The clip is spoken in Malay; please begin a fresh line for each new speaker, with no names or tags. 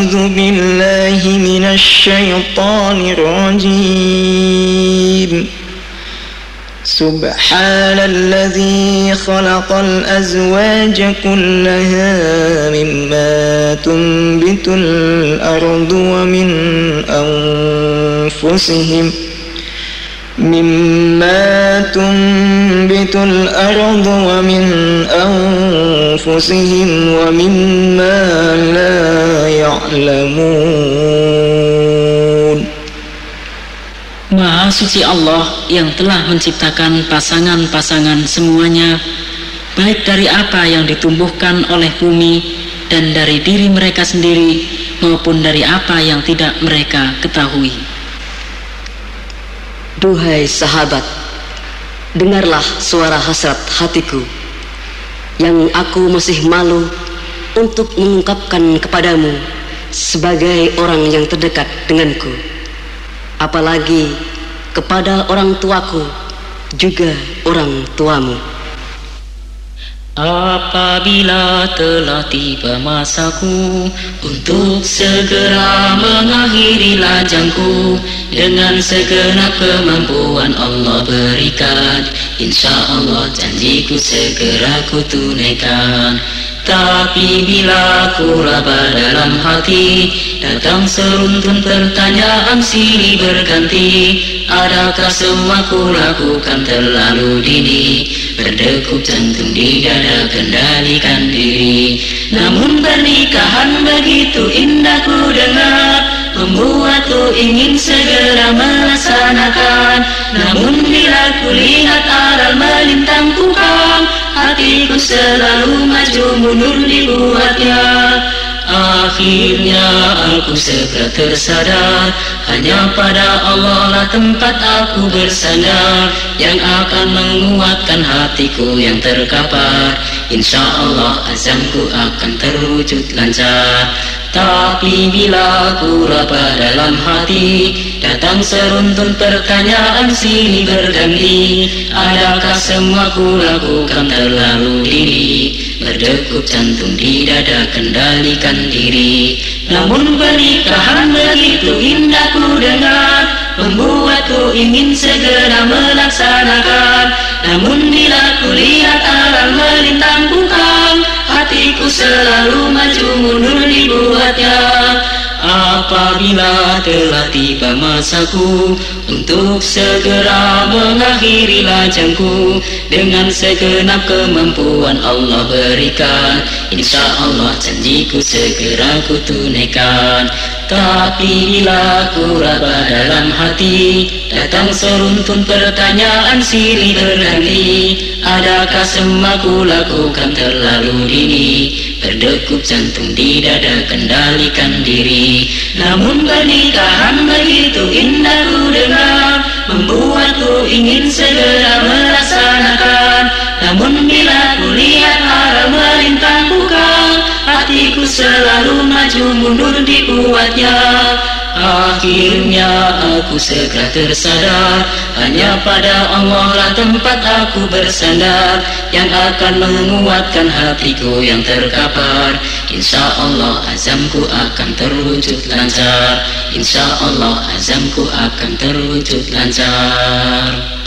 أعوذ بالله من الشيطان الرجيم. سبحان الذي خلق الأزواج كلها مما تنبت الأرض ومن أنفسهم مما تنبت الأرض ومن أنفسهم ومما لا يعلمون
Maha suci Allah yang telah menciptakan pasangan-pasangan semuanya baik dari apa yang ditumbuhkan oleh bumi dan dari diri mereka sendiri maupun dari apa yang tidak mereka ketahui.
Duhai sahabat, dengarlah suara hasrat hatiku yang aku masih malu untuk mengungkapkan kepadamu sebagai orang yang terdekat denganku apalagi kepada orang tuaku juga orang tuamu.
Apabila telah tiba masaku untuk segera mengakhiri lajangku dengan segenap kemampuan Allah berikan, insya Allah janjiku segera ku tunaikan. Tapi bila ku raba dalam hati Datang seruntun pertanyaan silih berganti. Adakah semua ku lakukan terlalu dini? Berdekup jantung di dada kendalikan diri. Namun pernikahan begitu indah ku dengar Membuatku ingin segera melaksanakan. Namun bila ku lihat aral melintang tukang Hatiku selalu maju mundur dibuatnya Akhirnya aku segera tersadar Hanya pada Allah lah tempat aku bersandar Yang akan menguatkan hatiku yang terkapar. Insya Allah azamku akan terwujud lancar. Tapi bila ku raba dalam hati Datang seruntun pertanyaan sini berganti. Adakah semua ku lakukan terlalu dini Berdekup jantung di dada kendalikan diri. Namun pernikahan begitu indah ku dengar. Membuatku ingin segera melaksanakan. Namun bila ku lihat alam melintang bukan Hatiku selalu maju mundur dibuatnya Apabila telah tiba masaku Untuk segera mengakhiri lajangku Dengan segenap kemampuan Allah berikan. Insya Allah janjiku segera ku tunaikan Tapi bila ku raba dalam hati Datang seruntun pertanyaan silih berganti. Adakah semua ku lakukan terlalu dini? Berdekup jantung di dada kendalikan diri. Namun pernikahan begitu indah ku dengar Membuatku ingin segera melaksanakan. Namun bila ku lihat arah melintang Hatiku selalu maju mundur dibuatnya Akhirnya aku segera tersadar. Hanya pada Allah lah tempat aku bersandar Yang akan menguatkan hatiku yang terkapar. Insya Allah azamku akan terwujud lancar. Insya Allah azamku akan terwujud lancar